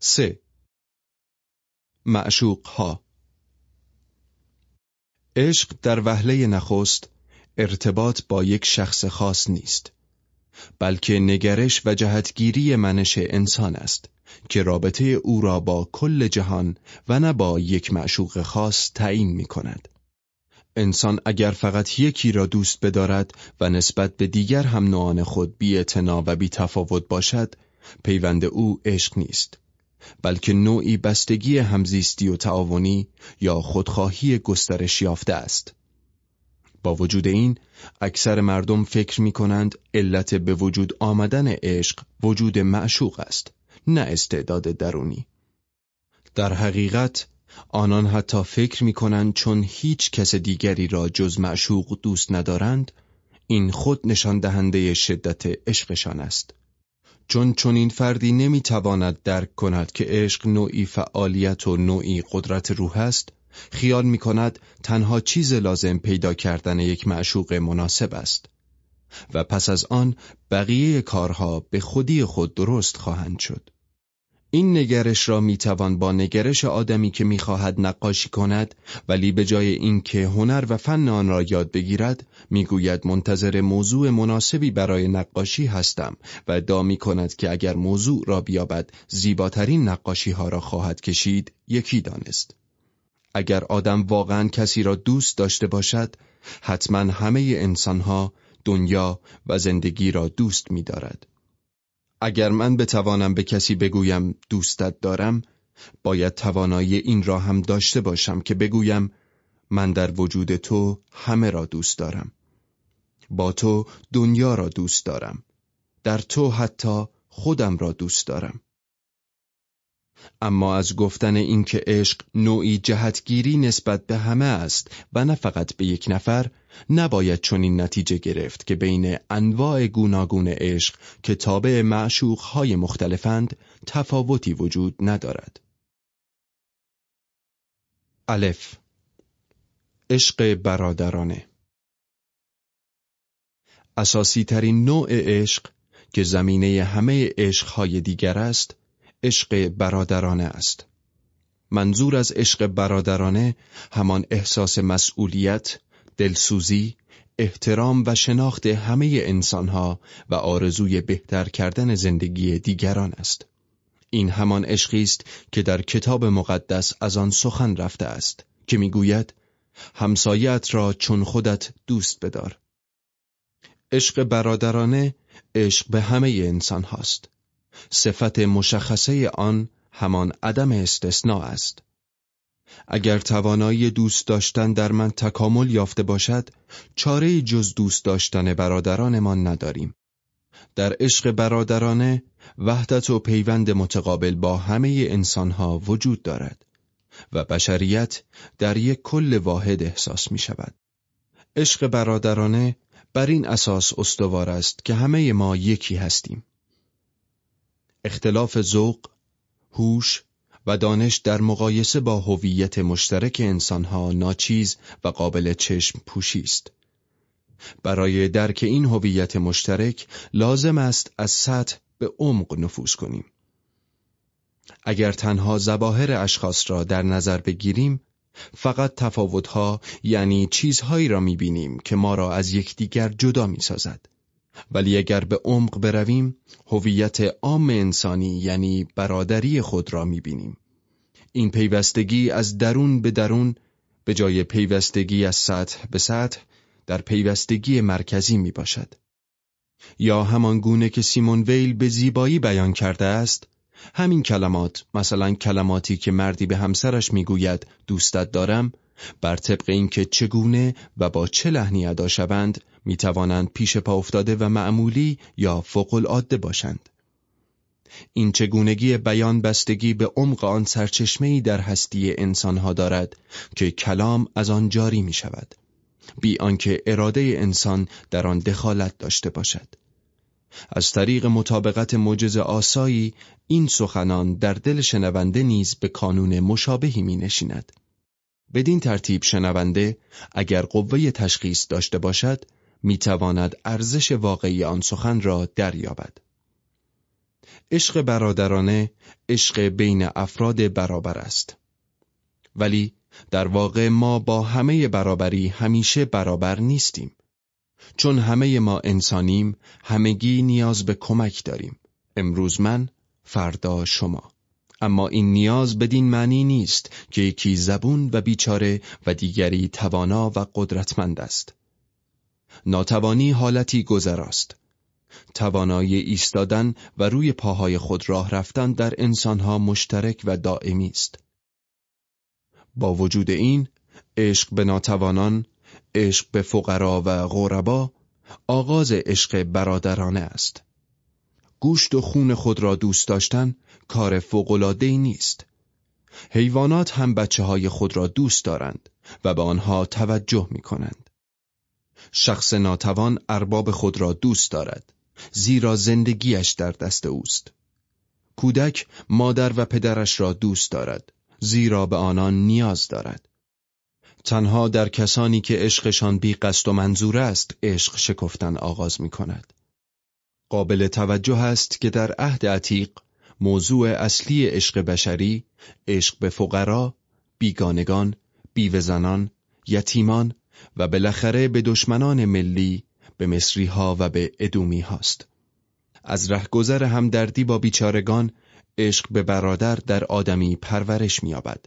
3. معشوق ها عشق در وهله نخست ارتباط با یک شخص خاص نیست بلکه نگرش و جهتگیری منش انسان است که رابطه او را با کل جهان و نه با یک معشوق خاص تعیین می کند. انسان اگر فقط یکی را دوست بدارد و نسبت به دیگر هم نوعان خود بی و بی تفاوت باشد، پیوند او عشق نیست. بلکه نوعی بستگی همزیستی و تعاونی یا خودخواهی گسترش یافته است. با وجود این اکثر مردم فکر می کنند علت به وجود آمدن عشق وجود معشوق است نه استعداد درونی در حقیقت آنان حتی فکر می کنند چون هیچ کس دیگری را جز معشوق دوست ندارند این خود نشان دهنده شدت عشقشان است چون چون این فردی نمی تواند درک کند که عشق نوعی فعالیت و نوعی قدرت روح است خیال می کند تنها چیز لازم پیدا کردن یک معشوق مناسب است و پس از آن بقیه کارها به خودی خود درست خواهند شد. این نگرش را می‌توان با نگرش آدمی که می‌خواهد نقاشی کند ولی به جای اینکه هنر و فن آن را یاد بگیرد می‌گوید منتظر موضوع مناسبی برای نقاشی هستم و ادعا می کند که اگر موضوع را بیابد زیباترین نقاشی ها را خواهد کشید یکی دانست اگر آدم واقعا کسی را دوست داشته باشد حتما همه انسانها دنیا و زندگی را دوست می دارد. اگر من بتوانم به کسی بگویم دوستت دارم باید توانایی این را هم داشته باشم که بگویم من در وجود تو همه را دوست دارم. با تو دنیا را دوست دارم. در تو حتی خودم را دوست دارم. اما از گفتن اینکه عشق نوعی جهتگیری نسبت به همه است و نه فقط به یک نفر نباید چنین نتیجه گرفت که بین انواع گوناگون عشق که تابع معشوقهای مختلفند تفاوتی وجود ندارد. الف. عشق برادرانه. اساسی ترین نوع عشق که زمینه همه عشقهای دیگر است عشق برادرانه است منظور از عشق برادرانه همان احساس مسئولیت، دلسوزی، احترام و شناخت همه انسانها و آرزوی بهتر کردن زندگی دیگران است. این همان عشقی است که در کتاب مقدس از آن سخن رفته است که می‌گوید همسایت را چون خودت دوست بدار. عشق برادرانه عشق به همه انسان هاست. صفت مشخصه آن همان عدم استثناء است. اگر توانایی دوست داشتن در من تکامل یافته باشد، چاره جز دوست داشتن برادرانمان نداریم. در عشق برادرانه وحدت و پیوند متقابل با همه انسانها وجود دارد و بشریت در یک کل واحد احساس می شود. عشق برادرانه بر این اساس استوار است که همه ما یکی هستیم. اختلاف ذوق، هوش و دانش در مقایسه با هویت مشترک انسانها ناچیز و قابل چشم پوشی است. برای درک این هویت مشترک لازم است از سطح به عمق نفوذ کنیم. اگر تنها زباهر اشخاص را در نظر بگیریم، فقط تفاوتها یعنی چیزهایی را می‌بینیم که ما را از یکدیگر جدا می‌سازد. ولی اگر به عمق برویم هویت عام انسانی یعنی برادری خود را می‌بینیم این پیوستگی از درون به درون به جای پیوستگی از سطح به سطح در پیوستگی مرکزی می باشد. یا همان گونه که سیمون ویل به زیبایی بیان کرده است همین کلمات مثلا کلماتی که مردی به همسرش می‌گوید دوستت دارم بر طبق اینکه چگونه و با چه لحنی ادا شوند می توانند پیش پا افتاده و معمولی یا فوق العاده باشند. این چگونگی بیان بستگی به عمق آن سرچشمه‌ای در هستی انسانها دارد که کلام از آن جاری می شود. بی آنکه اراده انسان در آن دخالت داشته باشد. از طریق مطابقت موجز آسایی این سخنان در دل شنونده نیز به کانون مشابهی می نشیند. بدین ترتیب شنونده اگر قوه تشخیص داشته باشد می‌تواند ارزش واقعی آن سخن را دریابد. عشق برادرانه عشق بین افراد برابر است. ولی در واقع ما با همه برابری همیشه برابر نیستیم. چون همه ما انسانیم همگی نیاز به کمک داریم. امروز من فردا شما. اما این نیاز بدین معنی نیست که یکی زبون و بیچاره و دیگری توانا و قدرتمند است. ناتوانی حالتی گذراست. توانایی ایستادن و روی پاهای خود راه رفتن در انسانها مشترک و دائمی است. با وجود این عشق به ناتوانان عشق به فقرا و غربا آغاز عشق برادرانه است. گوشت و خون خود را دوست داشتن کار فوق‌العاده‌ای نیست. حیوانات هم بچه های خود را دوست دارند و به آنها توجه می کنند. شخص ناتوان ارباب خود را دوست دارد زیرا زندگیش در دست اوست. کودک مادر و پدرش را دوست دارد زیرا به آنان نیاز دارد. تنها در کسانی که عشقشان بی قصد و منظور است عشق شکفتن آغاز می کند. قابل توجه است که در عهد عتیق موضوع اصلی عشق بشری عشق به فقرا، بیگانگان، بیوزنان، یتیمان و بالاخره به دشمنان ملی به مصری ها و به ادومی هاست. از رهگذر همدردی با بیچارگان عشق به برادر در آدمی پرورش می‌یابد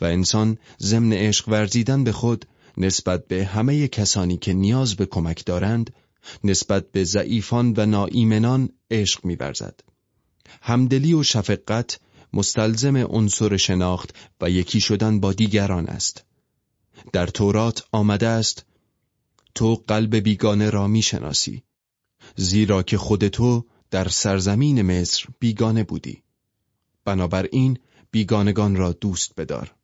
و انسان ضمن عشق ورزیدن به خود نسبت به همه کسانی که نیاز به کمک دارند نسبت به ضعیفان و ناایمنان عشق می‌ورزد. همدلی و شفقت مستلزم عنصر شناخت و یکی شدن با دیگران است. در تورات آمده است تو قلب بیگانه را می‌شناسی زیرا که خود تو در سرزمین مصر بیگانه بودی. بنابراین بیگانگان را دوست بدار.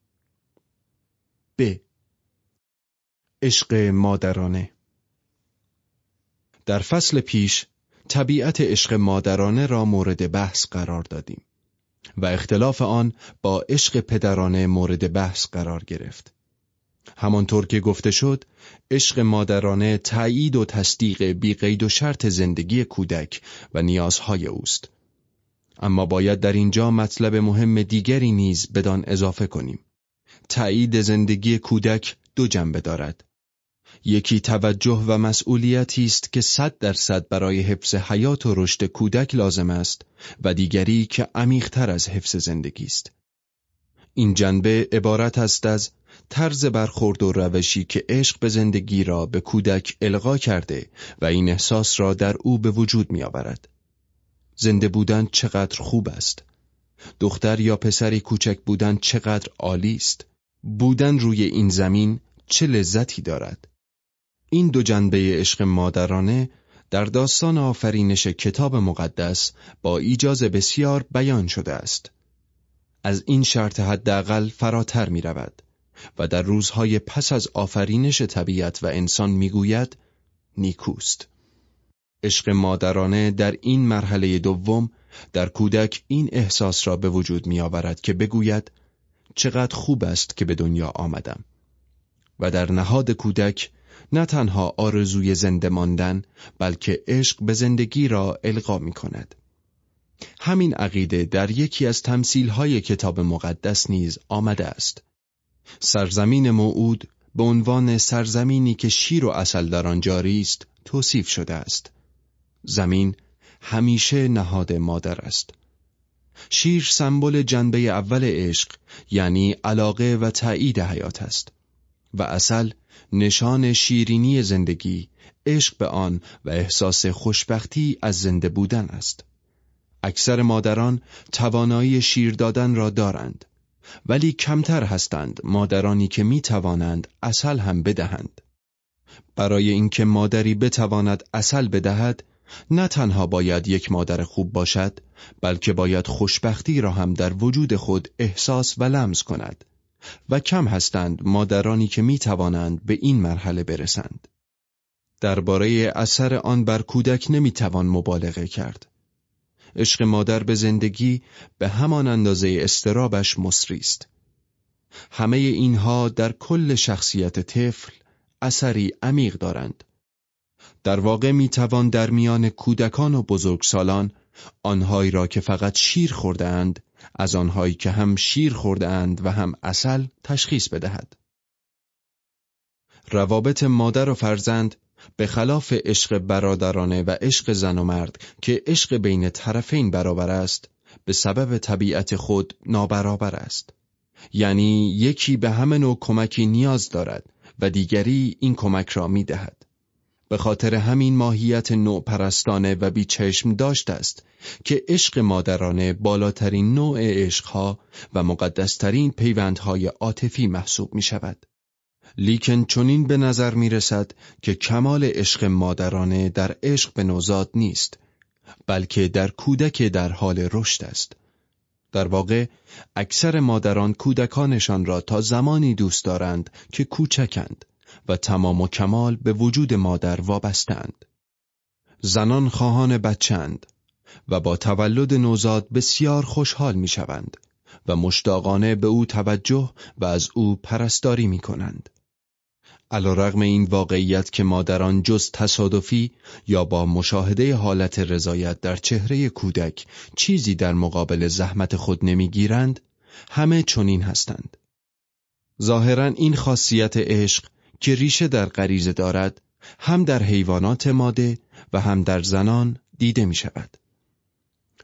ب. عشق مادرانه. در فصل پیش طبیعت عشق مادرانه را مورد بحث قرار دادیم و اختلاف آن با عشق پدرانه مورد بحث قرار گرفت. همانطور که گفته شد، عشق مادرانه تایید و تصدیق بیقید و شرط زندگی کودک و نیازهای اوست. اما باید در اینجا مطلب مهم دیگری نیز بدان اضافه کنیم. تایید زندگی کودک دو جنبه دارد. یکی توجه و مسئولیتی است که صد درصد برای حفظ حیات و رشد کودک لازم است و دیگری که عمیقتر از حفظ زندگی است. این جنبه عبارت است از طرز برخورد و روشی که عشق به زندگی را به کودک القا کرده و این احساس را در او به وجود می آورد. زنده بودن چقدر خوب است. دختر یا پسری کوچک بودن چقدر عالی است. بودن روی این زمین چه لذتی دارد. این دو جنبه عشق مادرانه در داستان آفرینش کتاب مقدس با ایجاز بسیار بیان شده است. از این شرط حداقل فراتر می رود و در روزهای پس از آفرینش طبیعت و انسان می‌گوید نیکوست. عشق مادرانه در این مرحله دوم در کودک این احساس را به وجود می آورد که بگوید چقدر خوب است که به دنیا آمدم و در نهاد کودک نه تنها آرزوی زنده ماندن بلکه عشق به زندگی را القا می کند. همین عقیده در یکی از تمثیلهای کتاب مقدس نیز آمده است. سرزمین موعود به عنوان سرزمینی که شیر و اصل در آن جاری است توصیف شده است. زمین همیشه نهاد مادر است. شیر سمبل جنبه اول عشق یعنی علاقه و تایید حیات است و اصل نشان شیرینی زندگی، عشق به آن و احساس خوشبختی از زنده بودن است. اکثر مادران توانایی شیر دادن را دارند ولی کمتر هستند مادرانی که می توانند اصل هم بدهند. برای اینکه مادری بتواند اصل بدهد نه تنها باید یک مادر خوب باشد بلکه باید خوشبختی را هم در وجود خود احساس و لمس کند و کم هستند مادرانی که می توانند به این مرحله برسند. درباره اثر آن بر کودک نمی توان مبالغه کرد. عشق مادر به زندگی به همان اندازه استرابش مصری است. همه اینها در کل شخصیت طفل اثری عمیق دارند. در واقع می توان در میان کودکان و بزرگسالان آنهایی را که فقط شیر خوردهاند از آنهایی که هم شیر خوردهاند و هم اصل تشخیص بدهد. روابط مادر و فرزند به خلاف عشق برادرانه و عشق زن و مرد که عشق بین طرفین برابر است به سبب طبیعت خود نابرابر است یعنی یکی به همه نوع کمکی نیاز دارد و دیگری این کمک را می دهد. به خاطر همین ماهیت نوع پرستانه و بیچشم داشت است که عشق مادرانه بالاترین نوع عشقها و مقدسترین پیوندهای عاطفی محسوب می شود. لیکن چنین به نظر می رسد که کمال عشق مادرانه در عشق به نوزاد نیست بلکه در کودک در حال رشد است در واقع اکثر مادران کودکانشان را تا زمانی دوست دارند که کوچکند و تمام و کمال به وجود مادر وابستند زنان خواهان بچند و با تولد نوزاد بسیار خوشحال می شوند و مشتاقانه به او توجه و از او پرستاری می کنند. رغم این واقعیت که مادران جز تصادفی یا با مشاهده حالت رضایت در چهره کودک چیزی در مقابل زحمت خود نمی‌گیرند همه چنین هستند. ظاهرا این خاصیت عشق که ریشه در غریزه دارد هم در حیوانات ماده و هم در زنان دیده می شود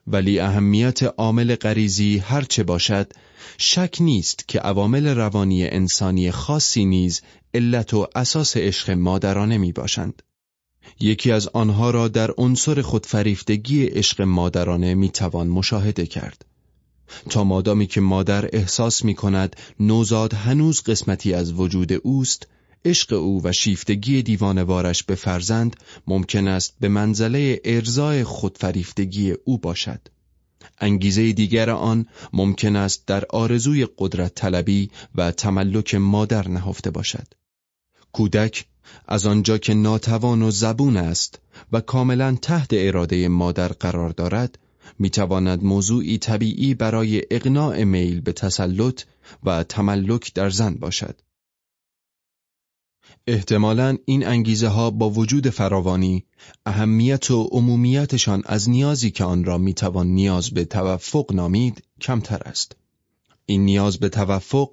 ولی اهمیت عامل غریزی هرچه باشد شک نیست که عوامل روانی انسانی خاصی نیز علت و اساس عشق مادرانه می باشند. یکی از آنها را در عنصر خودفریفتگی عشق مادرانه می توان مشاهده کرد. تا مادامی که مادر احساس می کند نوزاد هنوز قسمتی از وجود اوست، عشق او و شیفتگی دیوانوارش به فرزند ممکن است به منزله ارزای خودفریفتگی او باشد. انگیزه دیگر آن ممکن است در آرزوی قدرت طلبی و تملک مادر نهفته باشد. کودک از آنجا که ناتوان و زبون است و کاملا تحت اراده مادر قرار دارد می‌تواند موضوعی طبیعی برای اقناع میل به تسلط و تملک در زن باشد. احتمالا این انگیزه ها با وجود فراوانی اهمیت و عمومیتشان از نیازی که آن را می‌توان نیاز به توفق نامید کمتر است. این نیاز به توفق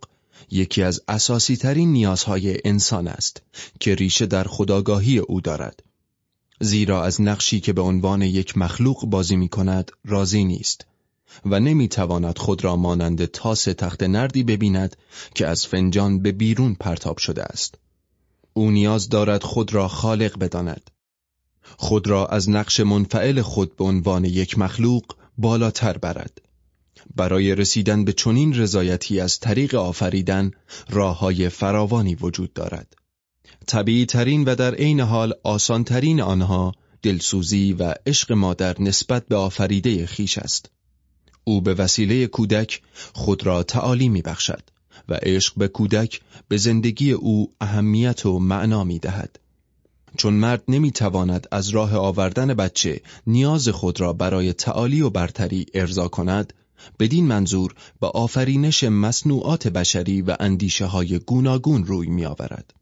یکی از اساسی ترین نیازهای انسان است که ریشه در خداگاهی او دارد. زیرا از نقشی که به عنوان یک مخلوق بازی می کند راضی نیست و نمی‌تواند خود را مانند تاس تخت نردی ببیند که از فنجان به بیرون پرتاب شده است. او نیاز دارد خود را خالق بداند. خود را از نقش منفعل خود به عنوان یک مخلوق بالاتر برد. برای رسیدن به چنین رضایتی از طریق آفریدن راه های فراوانی وجود دارد. طبیعی ترین و در عین حال آسان ترین آنها دلسوزی و عشق مادر نسبت به آفریده خیش است. او به وسیله کودک خود را تعالی می بخشد و عشق به کودک به زندگی او اهمیت و معنا می دهد. چون مرد نمی تواند از راه آوردن بچه نیاز خود را برای تعالی و برتری ارضا کند بدین منظور به آفرینش مصنوعات بشری و اندیشه های گوناگون روی می آورد.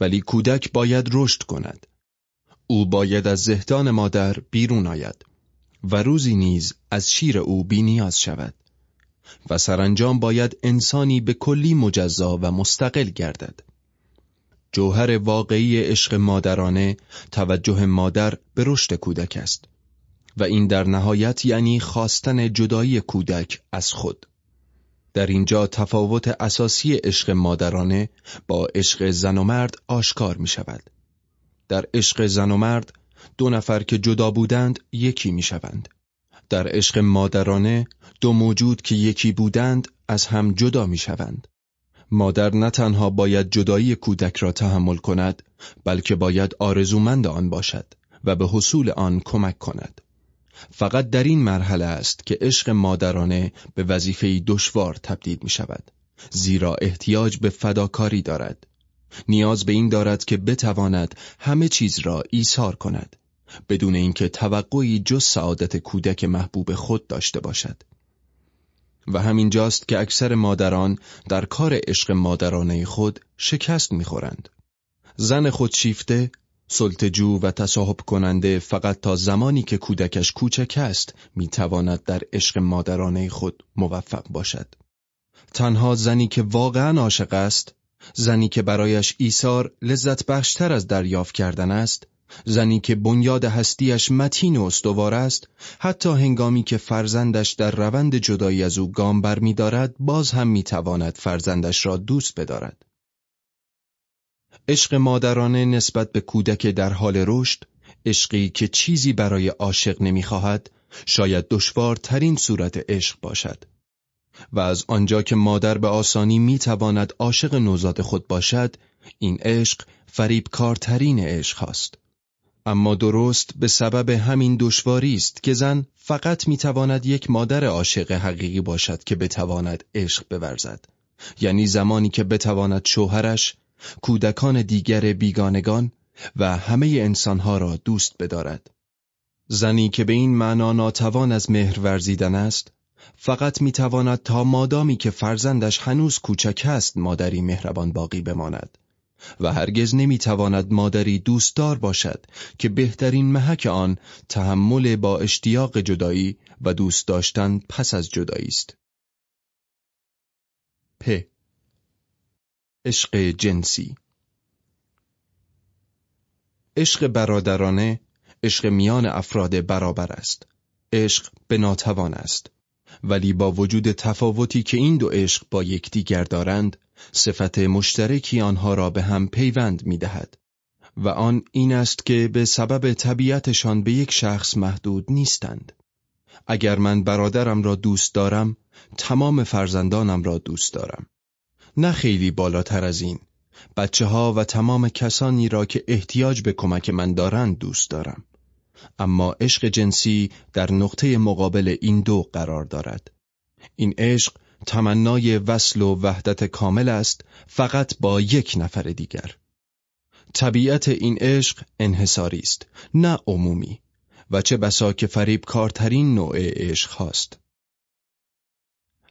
ولی کودک باید رشد کند. او باید از زهدان مادر بیرون آید و روزی نیز از شیر او بینیاز شود و سرانجام باید انسانی به کلی مجزا و مستقل گردد. جوهر واقعی عشق مادرانه توجه مادر به رشد کودک است. و این در نهایت یعنی خواستن جدایی کودک از خود در اینجا تفاوت اساسی عشق مادرانه با عشق زن و مرد آشکار می شود در عشق زن و مرد دو نفر که جدا بودند یکی می شوند در عشق مادرانه دو موجود که یکی بودند از هم جدا می شوند مادر نه تنها باید جدایی کودک را تحمل کند بلکه باید آرزومند آن باشد و به حصول آن کمک کند. فقط در این مرحله است که عشق مادرانه به وظیفه دشوار تبدیل می شود زیرا احتیاج به فداکاری دارد. نیاز به این دارد که بتواند همه چیز را ایثار کند. بدون اینکه توقعی جز سعادت کودک محبوب خود داشته باشد و همین جاست که اکثر مادران در کار عشق مادرانه خود شکست می‌خورند زن خود شیفته سلطجو و تصاحب کننده فقط تا زمانی که کودکش کوچک است می‌تواند در عشق مادرانه خود موفق باشد. تنها زنی که واقعا عاشق است، زنی که برایش ایثار لذت بخشتر از دریافت کردن است، زنی که بنیاد هستیش متین و استوار است حتی هنگامی که فرزندش در روند جدایی از او گام برمیدارد باز هم می‌تواند فرزندش را دوست بدارد. عشق مادرانه نسبت به کودک در حال رشد عشقی که چیزی برای عاشق نمی‌خواهد شاید دشوارترین صورت عشق باشد. و از آنجا که مادر به آسانی می‌تواند عاشق نوزاد خود باشد این عشق فریبکارترین عشق هاست. اما درست به سبب همین دشواری است که زن فقط می‌تواند یک مادر عاشق حقیقی باشد که بتواند عشق بورزد. یعنی زمانی که بتواند شوهرش کودکان دیگر بیگانگان و همه انسانها را دوست بدارد. زنی که به این معنا ناتوان از مهر ورزیدن است فقط می‌تواند تا مادامی که فرزندش هنوز کوچک است مادری مهربان باقی بماند. و هرگز نمی‌تواند مادری دوستدار باشد که بهترین محک آن تحمل با اشتیاق جدایی و دوست داشتن پس از جدایی است. پ عشق جنسی عشق برادرانه عشق میان افراد برابر است. عشق به ناتوان است. ولی با وجود تفاوتی که این دو عشق با یکدیگر دارند صفت مشترکی آنها را به هم پیوند می دهد و آن این است که به سبب طبیعتشان به یک شخص محدود نیستند. اگر من برادرم را دوست دارم، تمام فرزندانم را دوست دارم. نه خیلی بالاتر از این. بچه ها و تمام کسانی را که احتیاج به کمک من دارند دوست دارم. اما عشق جنسی در نقطه مقابل این دو قرار دارد. این عشق تمنای وصل و وحدت کامل است فقط با یک نفر دیگر. طبیعت این عشق انحصاری است نه عمومی و چه بسا که فریب کارترین نوع عشق هاست.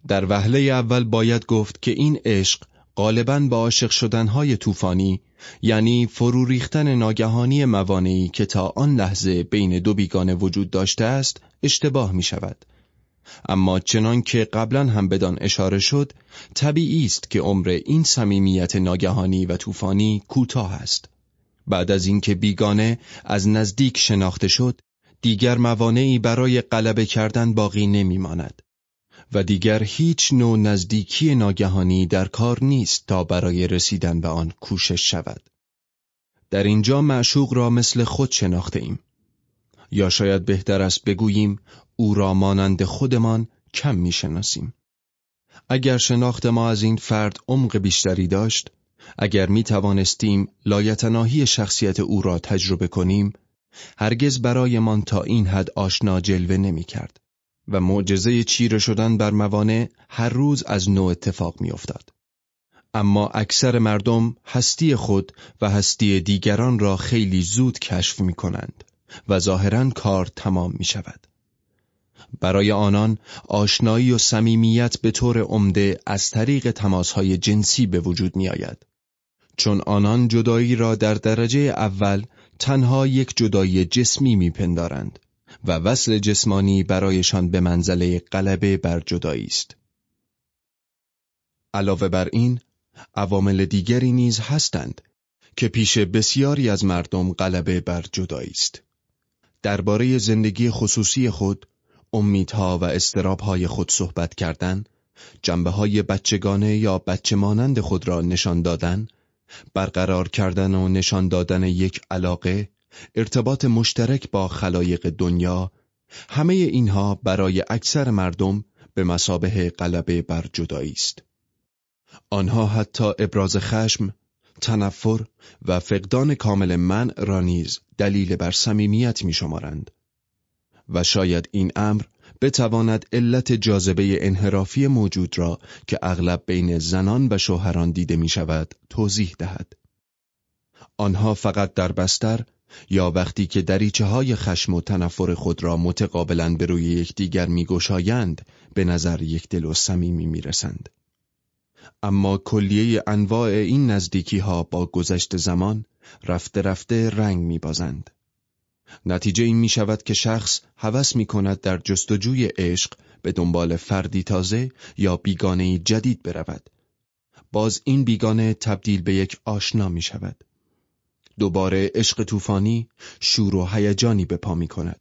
در وهله اول باید گفت که این عشق غالبا با عاشق شدنهای طوفانی یعنی فرو ریختن ناگهانی موانعی که تا آن لحظه بین دو بیگانه وجود داشته است اشتباه می شود اما چنان که قبلا هم بدان اشاره شد طبیعی است که عمر این صمیمیت ناگهانی و طوفانی کوتاه است. بعد از اینکه بیگانه از نزدیک شناخته شد دیگر موانعی برای غلبه کردن باقی نمیماند و دیگر هیچ نوع نزدیکی ناگهانی در کار نیست تا برای رسیدن به آن کوشش شود. در اینجا معشوق را مثل خود شناخته ایم. یا شاید بهتر است بگوییم او را مانند خودمان کم می‌شناسیم. اگر شناخت ما از این فرد عمق بیشتری داشت، اگر می توانستیم لایتناهی شخصیت او را تجربه کنیم، هرگز برایمان تا این حد آشنا جلوه نمی کرد و معجزه چیره شدن بر موانع هر روز از نوع اتفاق می افتاد. اما اکثر مردم هستی خود و هستی دیگران را خیلی زود کشف می کنند و ظاهرا کار تمام می شود. برای آنان آشنایی و صمیمیت به طور عمده از طریق تماسهای جنسی به وجود می آید. چون آنان جدایی را در درجه اول تنها یک جدایی جسمی میپندارند و وصل جسمانی برایشان به منزله غلبه بر جدایی است. علاوه بر این، عوامل دیگری نیز هستند که پیش بسیاری از مردم غلبه بر جدایی است. درباره زندگی خصوصی خود امیدها و استرابهای خود صحبت کردن، جنبه های بچگانه یا بچه مانند خود را نشان دادن، برقرار کردن و نشان دادن یک علاقه، ارتباط مشترک با خلایق دنیا، همه اینها برای اکثر مردم به مسابه غلبه بر جدایی است. آنها حتی ابراز خشم، تنفر و فقدان کامل من را نیز دلیل بر صمیمیت می شمارند. و شاید این امر بتواند علت جاذبه انحرافی موجود را که اغلب بین زنان و شوهران دیده می شود توضیح دهد. آنها فقط در بستر یا وقتی که دریچه های خشم و تنفر خود را متقابلا به روی یکدیگر میگشایند به نظر یک دل و صمیمی می‌رسند. اما کلیه انواع این نزدیکی ها با گذشت زمان رفته رفته رنگ می بازند. نتیجه این می شود که شخص هوس می کند در جستجوی عشق به دنبال فردی تازه یا بیگانه جدید برود. باز این بیگانه تبدیل به یک آشنا می شود. دوباره عشق طوفانی شور و هیجانی به پا می کند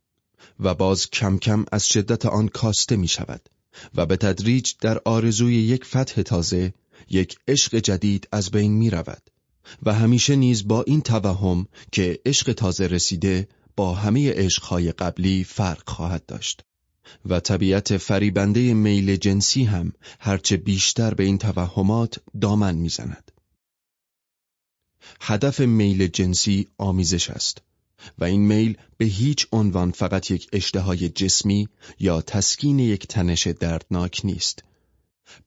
و باز کم کم از شدت آن کاسته می شود و به تدریج در آرزوی یک فتح تازه یک عشق جدید از بین می رود و همیشه نیز با این توهم که عشق تازه رسیده با همه عشقهای قبلی فرق خواهد داشت. و طبیعت فریبنده میل جنسی هم هرچه بیشتر به این توهمات دامن می‌زند. هدف میل جنسی آمیزش است. و این میل به هیچ عنوان فقط یک اشتهای جسمی یا تسکین یک تنش دردناک نیست.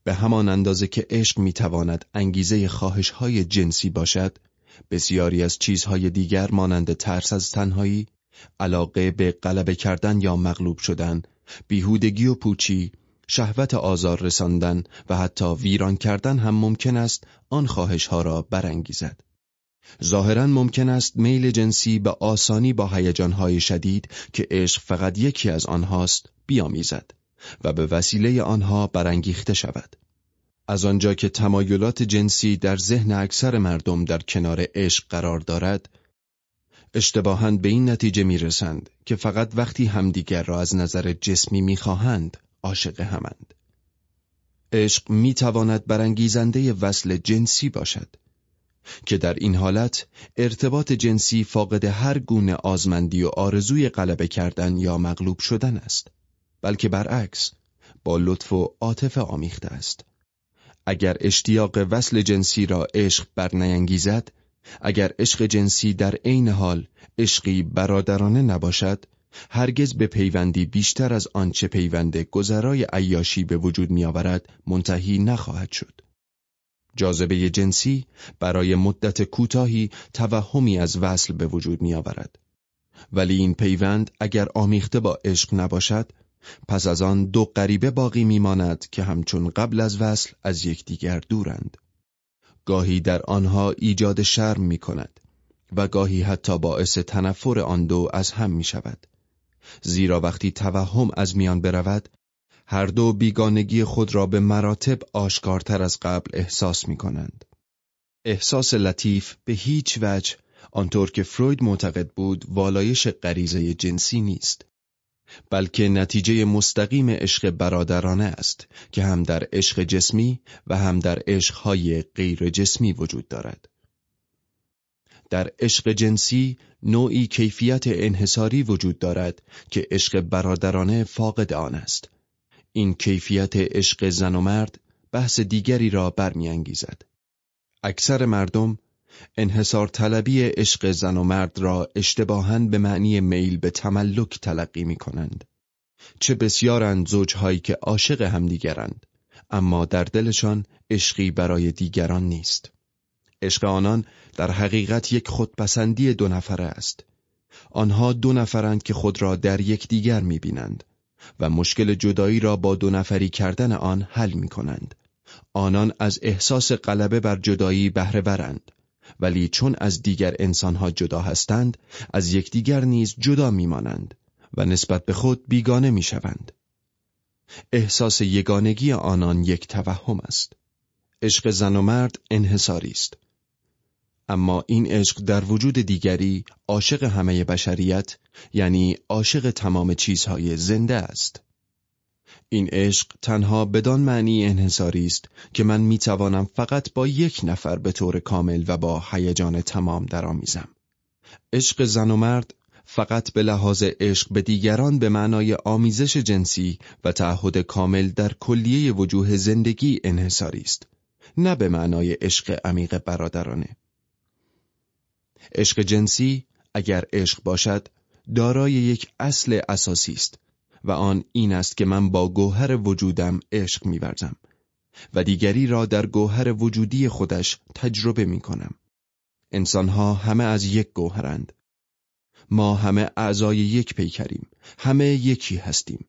به همان اندازه که عشق می‌تواند انگیزه خواهش های جنسی باشد، بسیاری از چیزهای دیگر مانند ترس از تنهایی، علاقه به غلبه کردن یا مغلوب شدن، بیهودگی و پوچی، شهوت آزار رساندن و حتی ویران کردن هم ممکن است آن خواهش ها را برانگیزد. ظاهرا ممکن است میل جنسی به آسانی با هیجانهای شدید که عشق فقط یکی از آنهاست بیامیزد و به وسیله آنها برانگیخته شود. از آنجا که تمایلات جنسی در ذهن اکثر مردم در کنار عشق قرار دارد، اشتباهاً به این نتیجه می‌رسند که فقط وقتی همدیگر را از نظر جسمی می‌خواهند عاشق همند. عشق می‌تواند برانگیزنده وصل جنسی باشد که در این حالت ارتباط جنسی فاقد هر گونه آزمندی و آرزوی غلبه کردن یا مغلوب شدن است بلکه برعکس با لطف و عاطفه آمیخته است. اگر اشتیاق وصل جنسی را عشق برنیانگیزد اگر عشق جنسی در عین حال عشقی برادرانه نباشد هرگز به پیوندی بیشتر از آنچه پیوند گذرای عیاشی به وجود میآورد منتهی نخواهد شد. جاذبه جنسی برای مدت کوتاهی توهمی از وصل به وجود میآورد ولی این پیوند اگر آمیخته با عشق نباشد پس از آن دو غریبه باقی میماند که همچون قبل از وصل از یکدیگر دورند گاهی در آنها ایجاد شرم می کند و گاهی حتی باعث تنفر آن دو از هم می شود. زیرا وقتی توهم از میان برود هر دو بیگانگی خود را به مراتب آشکارتر از قبل احساس می کنند. احساس لطیف به هیچ وجه آنطور که فروید معتقد بود والایش غریزه جنسی نیست بلکه نتیجه مستقیم عشق برادرانه است که هم در عشق جسمی و هم در عشقهای غیر جسمی وجود دارد. در عشق جنسی نوعی کیفیت انحصاری وجود دارد که عشق برادرانه فاقد آن است. این کیفیت عشق زن و مرد بحث دیگری را برمیانگیزد. اکثر مردم انحصار طلبی عشق زن و مرد را اشتباهاً به معنی میل به تملک تلقی می کنند. چه بسیارند زوجهایی که عاشق همدیگرند اما در دلشان عشقی برای دیگران نیست. عشق آنان در حقیقت یک خودپسندی دو نفره است. آنها دو نفرند که خود را در یک دیگر می بینند و مشکل جدایی را با دو نفری کردن آن حل می کنند. آنان از احساس غلبه بر جدایی بهره برند ولی چون از دیگر انسانها جدا هستند از یکدیگر نیز جدا میمانند و نسبت به خود بیگانه می‌شوند. احساس یگانگی آنان یک توهم است. عشق زن و مرد انحصاری است. اما این عشق در وجود دیگری عاشق همه بشریت یعنی عاشق تمام چیزهای زنده است این عشق تنها بدان معنی انحصاری است که من می‌توانم فقط با یک نفر به طور کامل و با هیجان تمام درآمیزم. عشق زن و مرد فقط به لحاظ عشق به دیگران به معنای آمیزش جنسی و تعهد کامل در کلیه وجوه زندگی انحصاری است نه به معنای عشق عمیق برادرانه عشق جنسی اگر عشق باشد دارای یک اصل اساسی است و آن این است که من با گوهر وجودم عشق میورزم و دیگری را در گوهر وجودی خودش تجربه می کنم. انسانها همه از یک گوهرند. ما همه اعضای یک پیکریم. همه یکی هستیم.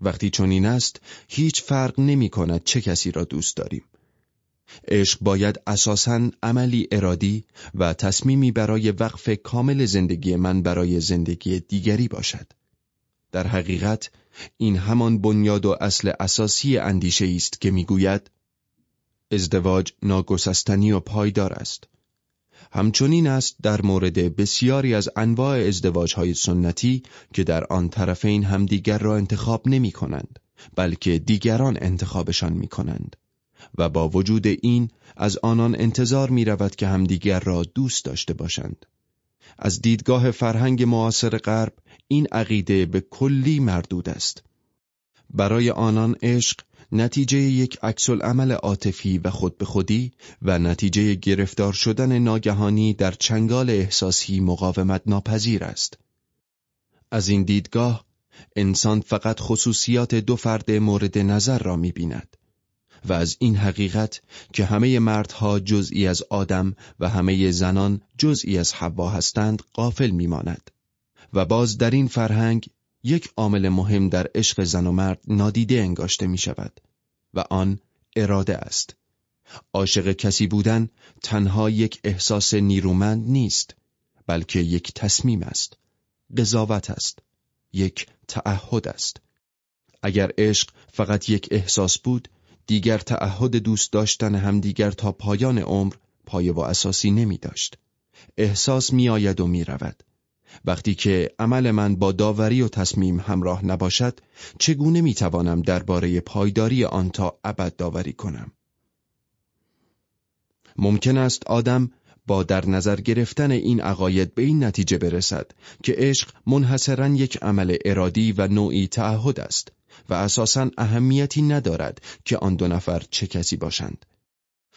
وقتی چنین است هیچ فرق نمی کند چه کسی را دوست داریم. عشق باید اساساً عملی ارادی و تصمیمی برای وقف کامل زندگی من برای زندگی دیگری باشد. در حقیقت این همان بنیاد و اصل اساسی اندیشه است که می‌گوید ازدواج ناگسستنی و پایدار است. همچنین است در مورد بسیاری از انواع ازدواج سنتی که در آن طرفین همدیگر را انتخاب نمی کنند بلکه دیگران انتخابشان می کنند و با وجود این از آنان انتظار می رود که همدیگر را دوست داشته باشند. از دیدگاه فرهنگ معاصر غرب این عقیده به کلی مردود است. برای آنان عشق نتیجه یک عکس عمل عاطفی و خود به خودی و نتیجه گرفتار شدن ناگهانی در چنگال احساسی مقاومت ناپذیر است. از این دیدگاه انسان فقط خصوصیات دو فرد مورد نظر را می بیند و از این حقیقت که همه مردها جزئی از آدم و همه زنان جزئی از حوا هستند قافل میماند و باز در این فرهنگ یک عامل مهم در عشق زن و مرد نادیده انگاشته می شود و آن اراده است. عاشق کسی بودن تنها یک احساس نیرومند نیست بلکه یک تصمیم است. قضاوت است. یک تعهد است. اگر عشق فقط یک احساس بود دیگر تعهد دوست داشتن همدیگر تا پایان عمر پایه و اساسی نمی داشت. احساس می آید و می رود. وقتی که عمل من با داوری و تصمیم همراه نباشد چگونه می توانم درباره پایداری آن تا ابد داوری کنم ممکن است آدم با در نظر گرفتن این عقاید به این نتیجه برسد که عشق منحصرا یک عمل ارادی و نوعی تعهد است و اساسا اهمیتی ندارد که آن دو نفر چه کسی باشند.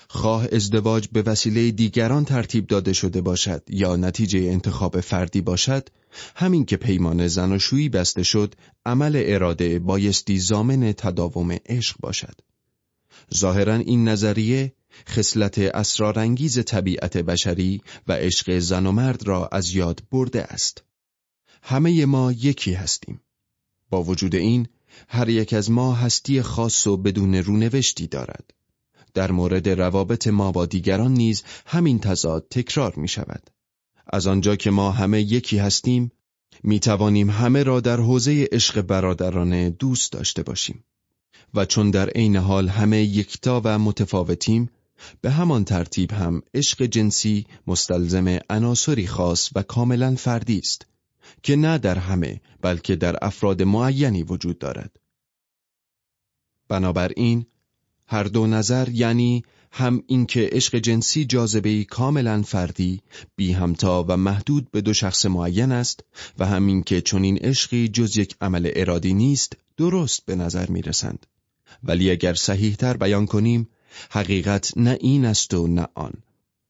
خواه ازدواج به وسیله دیگران ترتیب داده شده باشد یا نتیجه انتخاب فردی باشد همین که پیمان زناشویی بسته شد عمل اراده بایستی زامن تداوم عشق باشد. ظاهرا این نظریه خصلت اسرارانگیز طبیعت بشری و عشق زن و مرد را از یاد برده است. همه ما یکی هستیم. با وجود این هر یک از ما هستی خاص و بدون رونوشتی دارد. در مورد روابط ما با دیگران نیز همین تضاد تکرار می شود. از آنجا که ما همه یکی هستیم می توانیم همه را در حوزه عشق برادرانه دوست داشته باشیم. و چون در عین حال همه یکتا و متفاوتیم به همان ترتیب هم عشق جنسی مستلزم عناصری خاص و کاملا فردی است. که نه در همه بلکه در افراد معینی وجود دارد بنابراین هر دو نظر یعنی هم اینکه عشق جنسی جاذبه کاملا فردی بی همتا و محدود به دو شخص معین است و هم اینکه چنین عشقی جز یک عمل ارادی نیست درست به نظر می رسند. ولی اگر صحیح تر بیان کنیم حقیقت نه این است و نه آن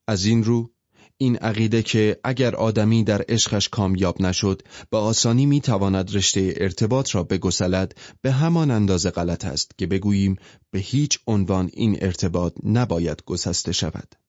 از این رو این عقیده که اگر آدمی در عشقش کامیاب نشد به آسانی می‌تواند رشته ارتباط را بگسلد به همان اندازه غلط است که بگوییم به هیچ عنوان این ارتباط نباید گسسته شود.